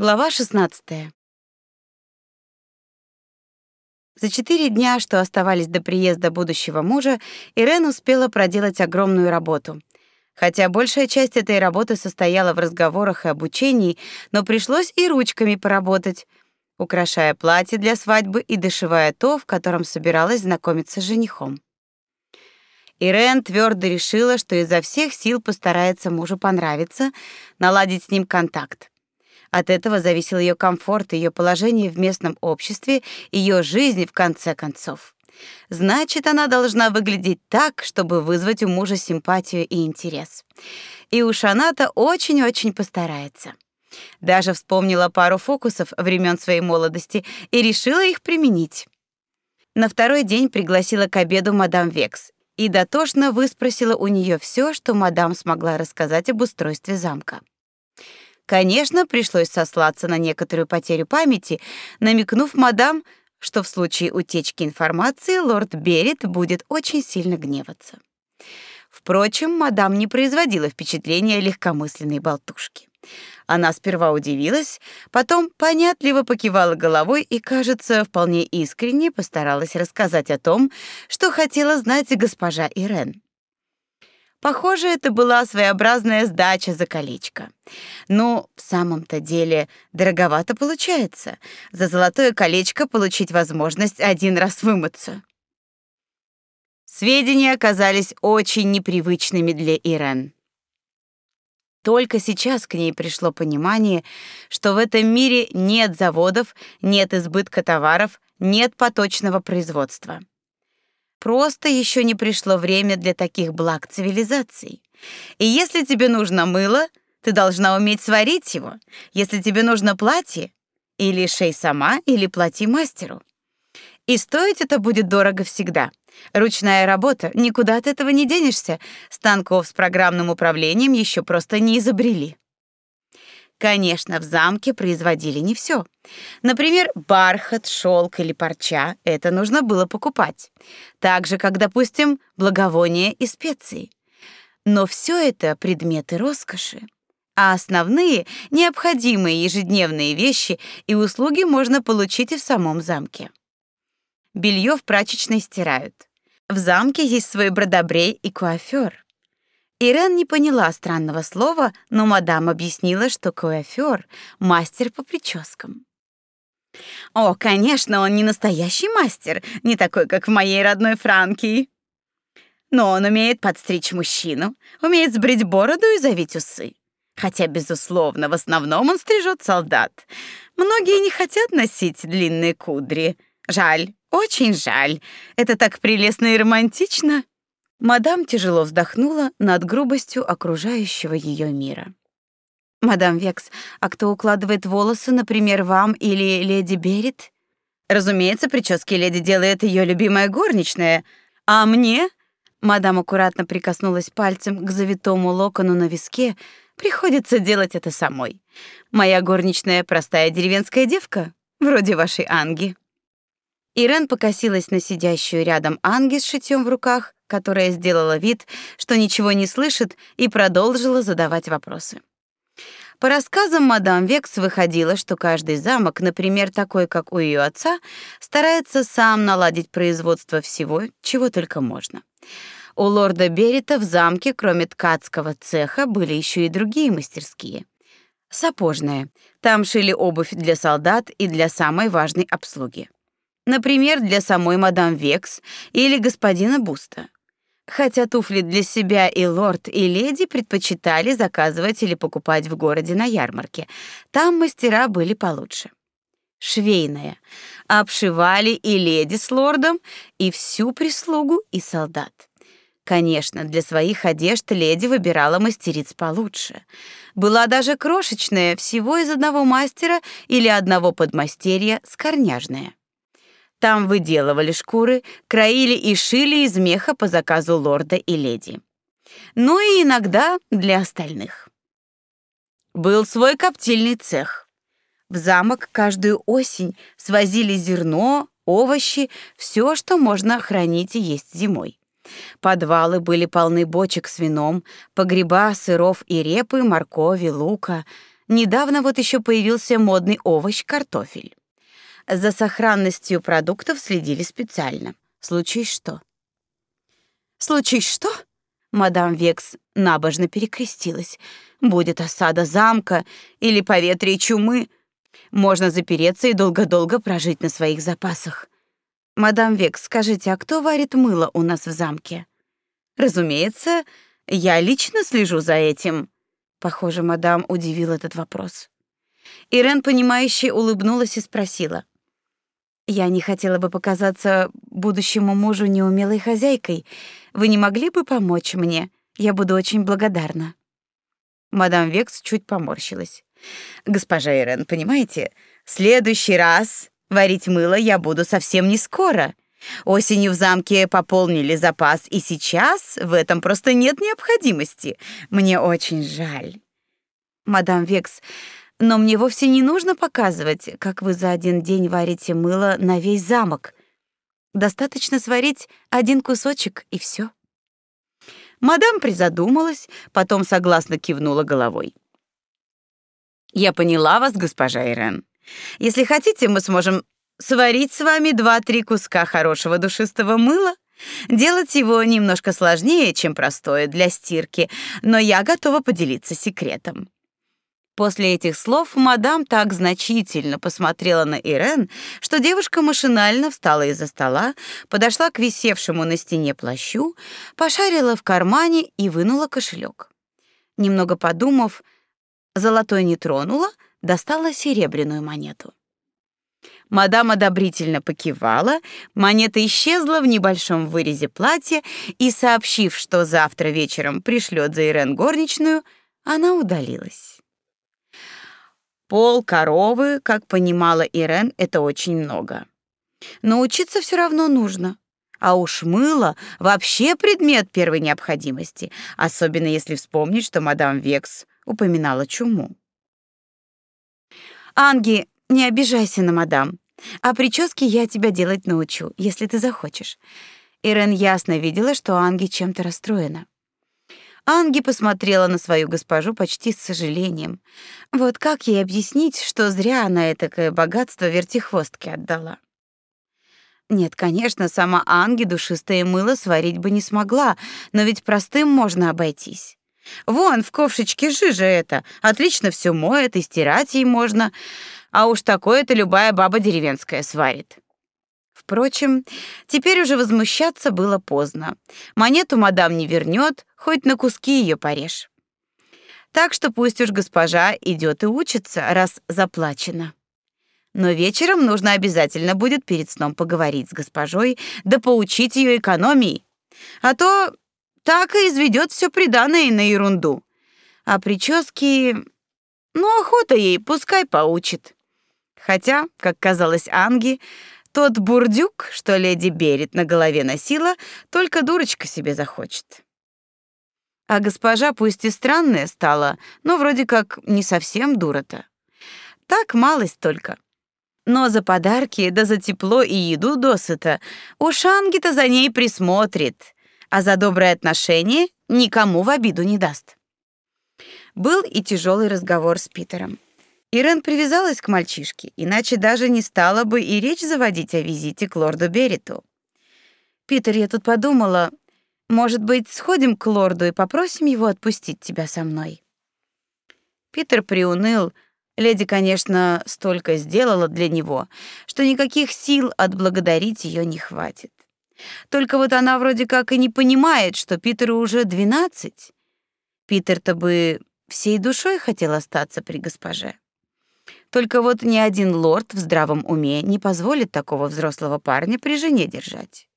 Глава 16. За четыре дня, что оставались до приезда будущего мужа, Ирен успела проделать огромную работу. Хотя большая часть этой работы состояла в разговорах и обучении, но пришлось и ручками поработать, украшая платье для свадьбы и дошивая то, в котором собиралась знакомиться с женихом. Ирен твердо решила, что изо всех сил постарается мужу понравиться, наладить с ним контакт. От этого зависел ее комфорт, ее положение в местном обществе, ее жизнь в конце концов. Значит, она должна выглядеть так, чтобы вызвать у мужа симпатию и интерес. И уж она-то очень-очень постарается. Даже вспомнила пару фокусов времен своей молодости и решила их применить. На второй день пригласила к обеду мадам Векс и дотошно выспросила у нее все, что мадам смогла рассказать об устройстве замка. Конечно, пришлось сослаться на некоторую потерю памяти, намекнув мадам, что в случае утечки информации лорд Берет будет очень сильно гневаться. Впрочем, мадам не производила впечатления легкомысленной болтушки. Она сперва удивилась, потом понятливо покивала головой и, кажется, вполне искренне постаралась рассказать о том, что хотела знать госпожа Ирен. Похоже, это была своеобразная сдача за колечко. Но в самом-то деле дороговато получается. За золотое колечко получить возможность один раз вымыться. Сведения оказались очень непривычными для Ирен. Только сейчас к ней пришло понимание, что в этом мире нет заводов, нет избытка товаров, нет поточного производства. Просто еще не пришло время для таких благ цивилизации. И если тебе нужно мыло, ты должна уметь сварить его. Если тебе нужно платье, или шей сама, или плати мастеру. И стоить это будет дорого всегда. Ручная работа, никуда от этого не денешься. Станков с программным управлением еще просто не изобрели. Конечно, в замке производили не все. Например, бархат, шелк или парча — это нужно было покупать. Так же, как, допустим, благовония и специи. Но все это предметы роскоши. А основные, необходимые ежедневные вещи и услуги можно получить и в самом замке. Белье в прачечной стирают. В замке есть свой бродобрей и куафер. Ирен не поняла странного слова, но мадам объяснила, что куафер — мастер по прическам. О, конечно, он не настоящий мастер, не такой, как в моей родной Франкии. Но он умеет подстричь мужчину, умеет сбрить бороду и завить усы. Хотя, безусловно, в основном он стрижет солдат. Многие не хотят носить длинные кудри. Жаль, очень жаль. Это так прелестно и романтично. Мадам тяжело вздохнула над грубостью окружающего ее мира. Мадам Векс, а кто укладывает волосы, например, вам или леди Берет? Разумеется, прически леди делает ее любимая горничная, а мне, мадам аккуратно прикоснулась пальцем к завитому локону на виске, приходится делать это самой. Моя горничная простая деревенская девка, вроде вашей Анги. Ирен покосилась на сидящую рядом Анги с шитьем в руках, которая сделала вид, что ничего не слышит, и продолжила задавать вопросы. По рассказам мадам Векс выходило, что каждый замок, например, такой, как у ее отца, старается сам наладить производство всего, чего только можно. У лорда Берита в замке, кроме ткацкого цеха, были еще и другие мастерские. Сапожная. Там шили обувь для солдат и для самой важной обслуги. Например, для самой мадам Векс или господина Буста хотя туфли для себя и лорд, и леди предпочитали заказывать или покупать в городе на ярмарке. Там мастера были получше. Швейная. Обшивали и леди с лордом, и всю прислугу, и солдат. Конечно, для своих одежд леди выбирала мастериц получше. Была даже крошечная, всего из одного мастера или одного подмастерья, скорняжная. Там выделывали шкуры, краили и шили из меха по заказу лорда и леди. Ну и иногда для остальных. Был свой коптильный цех. В замок каждую осень свозили зерно, овощи, все, что можно хранить и есть зимой. Подвалы были полны бочек с вином, погреба сыров и репы, моркови, лука. Недавно вот еще появился модный овощ картофель. За сохранностью продуктов следили специально. Случись что? Случись что? Мадам Векс набожно перекрестилась. Будет осада замка или поветрие чумы, можно запереться и долго-долго прожить на своих запасах. Мадам Векс, скажите, а кто варит мыло у нас в замке? Разумеется, я лично слежу за этим. Похоже, мадам удивил этот вопрос. Ирен понимающе улыбнулась и спросила: я не хотела бы показаться будущему мужу неумелой хозяйкой. Вы не могли бы помочь мне? Я буду очень благодарна. Мадам Векс чуть поморщилась. Госпожа Ирен, понимаете, в следующий раз варить мыло я буду совсем не скоро. Осенью в замке пополнили запас, и сейчас в этом просто нет необходимости. Мне очень жаль. Мадам Векс, но мне вовсе не нужно показывать, как вы за один день варите мыло на весь замок. Достаточно сварить один кусочек и все. Мадам призадумалась, потом согласно кивнула головой. Я поняла вас, госпожа Ирен. Если хотите, мы сможем сварить с вами два-три куска хорошего душистого мыла. Делать его немножко сложнее, чем простое для стирки, но я готова поделиться секретом. После этих слов мадам так значительно посмотрела на Ирен, что девушка машинально встала из-за стола, подошла к висевшему на стене плащу, пошарила в кармане и вынула кошелек. Немного подумав, золотой не тронула, достала серебряную монету. Мадам одобрительно покивала, монета исчезла в небольшом вырезе платья, и, сообщив, что завтра вечером пришлет за Ирен горничную, она удалилась. Пол коровы, как понимала Ирен, это очень много. Но учиться все равно нужно. А уж мыло вообще предмет первой необходимости, особенно если вспомнить, что мадам Векс упоминала чуму. Анги, не обижайся на мадам. А прически я тебя делать научу, если ты захочешь. Ирен ясно видела, что Анги чем-то расстроена. Анги посмотрела на свою госпожу почти с сожалением. Вот как ей объяснить, что зря она этакое богатство вертихвостке отдала? Нет, конечно, сама Анги душистое мыло сварить бы не смогла, но ведь простым можно обойтись. Вон, в ковшичке жижа это, отлично все моет и стирать ей можно, а уж такое-то любая баба деревенская сварит. Впрочем, теперь уже возмущаться было поздно. Монету мадам не вернет, хоть на куски ее порежь. Так что пусть уж госпожа идет и учится, раз заплачено. Но вечером нужно обязательно будет перед сном поговорить с госпожой, да поучить ее экономии. А то так и изведет все приданое на ерунду. А прически... Ну, охота ей, пускай поучит. Хотя, как казалось Анги, тот бурдюк, что леди Берет на голове носила, только дурочка себе захочет. А госпожа пусть и странная стала, но вроде как не совсем дура-то. Так малость только. Но за подарки, да за тепло и еду досыта уж Анги-то за ней присмотрит, а за доброе отношение никому в обиду не даст. Был и тяжелый разговор с Питером. Ирен привязалась к мальчишке, иначе даже не стала бы и речь заводить о визите к лорду Бериту. Питер, я тут подумала, может быть, сходим к лорду и попросим его отпустить тебя со мной. Питер приуныл. Леди, конечно, столько сделала для него, что никаких сил отблагодарить ее не хватит. Только вот она вроде как и не понимает, что Питеру уже двенадцать. Питер-то бы всей душой хотел остаться при госпоже. Только вот ни один лорд в здравом уме не позволит такого взрослого парня при жене держать.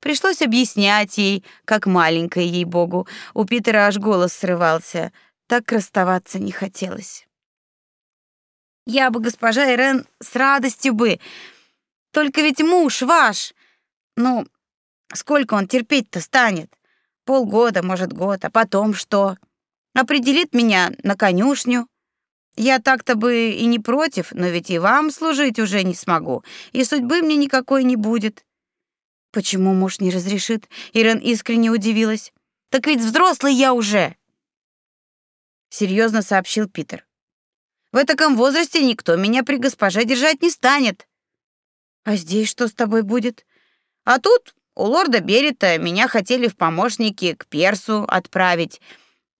Пришлось объяснять ей, как маленькая ей-богу. У Питера аж голос срывался. Так расставаться не хотелось. Я бы, госпожа Ирен, с радостью бы. Только ведь муж ваш. Ну, сколько он терпеть-то станет? Полгода, может, год, а потом что? Определит меня на конюшню, я так-то бы и не против, но ведь и вам служить уже не смогу, и судьбы мне никакой не будет. Почему муж не разрешит? Ирен искренне удивилась. Так ведь взрослый я уже. Серьезно сообщил Питер. В таком возрасте никто меня при госпоже держать не станет. А здесь что с тобой будет? А тут у лорда Берета меня хотели в помощники к Персу отправить,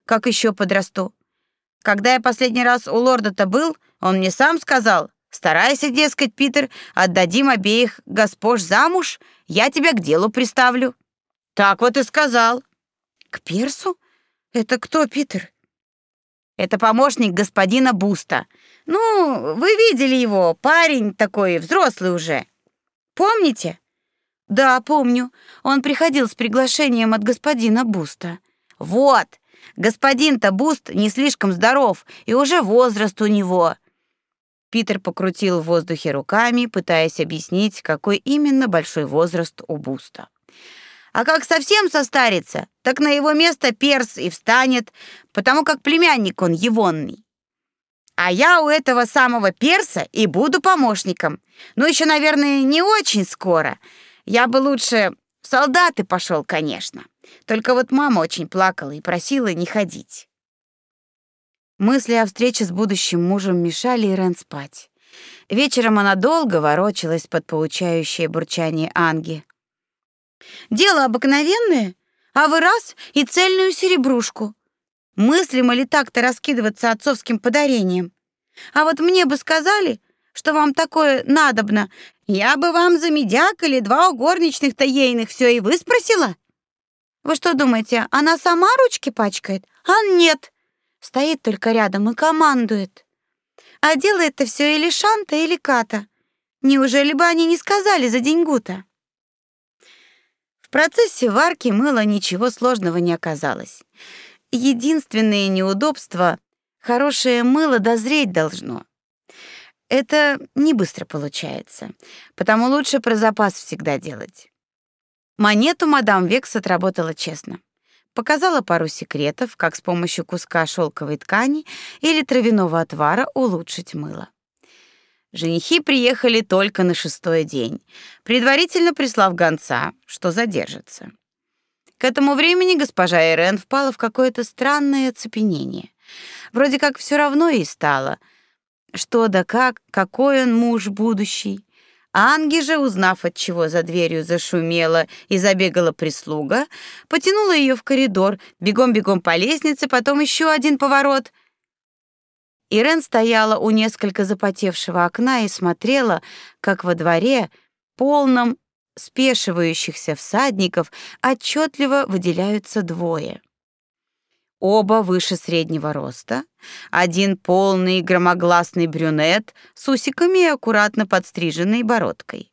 как еще подрасту. Когда я последний раз у лорда-то был, он мне сам сказал, старайся, дескать, Питер, отдадим обеих госпож замуж, я тебя к делу приставлю. Так вот и сказал. К Персу? Это кто, Питер? Это помощник господина Буста. Ну, вы видели его, парень такой взрослый уже. Помните? Да, помню. Он приходил с приглашением от господина Буста. Вот. Господин-то Буст не слишком здоров, и уже возраст у него. Питер покрутил в воздухе руками, пытаясь объяснить, какой именно большой возраст у Буста. А как совсем состарится, так на его место перс и встанет, потому как племянник он егонный. А я у этого самого перса и буду помощником. Ну, еще, наверное, не очень скоро. Я бы лучше в солдаты пошел, конечно. Только вот мама очень плакала и просила не ходить. Мысли о встрече с будущим мужем мешали Ирен спать. Вечером она долго ворочалась под поучающее бурчание Анги. Дело обыкновенное, а вы раз и цельную серебрушку. Мыслимо ли так-то раскидываться отцовским подарением? А вот мне бы сказали, что вам такое надобно, я бы вам за медяк или два у горничных-то ейных все и выспросила. Вы что думаете, она сама ручки пачкает? А нет. Стоит только рядом и командует. А делает-то все или Шанта, или Ката. Неужели бы они не сказали за деньгу-то? В процессе варки мыла ничего сложного не оказалось. Единственное неудобство — хорошее мыло дозреть должно. Это не быстро получается, потому лучше про запас всегда делать. Монету мадам Векс отработала честно. Показала пару секретов, как с помощью куска шелковой ткани или травяного отвара улучшить мыло. Женихи приехали только на шестой день, предварительно прислав гонца, что задержится. К этому времени госпожа Ирен впала в какое-то странное оцепенение. Вроде как все равно ей стало, что да как, какой он муж будущий. Анги же, узнав, от чего за дверью зашумела и забегала прислуга, потянула ее в коридор, бегом-бегом по лестнице, потом еще один поворот — Ирен стояла у несколько запотевшего окна и смотрела, как во дворе, полном спешивающихся всадников, отчетливо выделяются двое. Оба выше среднего роста, один полный громогласный брюнет с усиками и аккуратно подстриженной бородкой.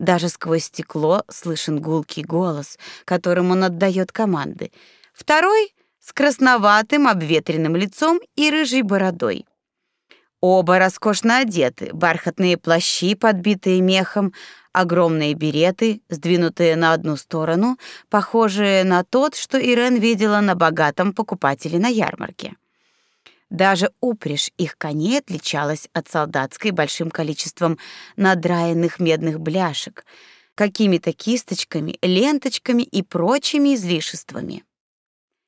Даже сквозь стекло слышен гулкий голос, которым он отдает команды. Второй с красноватым обветренным лицом и рыжей бородой. Оба роскошно одеты, бархатные плащи, подбитые мехом, огромные береты, сдвинутые на одну сторону, похожие на тот, что Ирен видела на богатом покупателе на ярмарке. Даже упряжь их коней отличалась от солдатской большим количеством надраенных медных бляшек, какими-то кисточками, ленточками и прочими излишествами.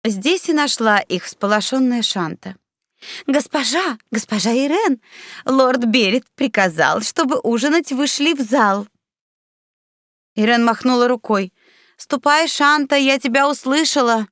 Здесь и нашла их всполошенная Шанта. «Госпожа, госпожа Ирен, лорд Берет приказал, чтобы ужинать вышли в зал». Ирен махнула рукой. «Ступай, Шанта, я тебя услышала».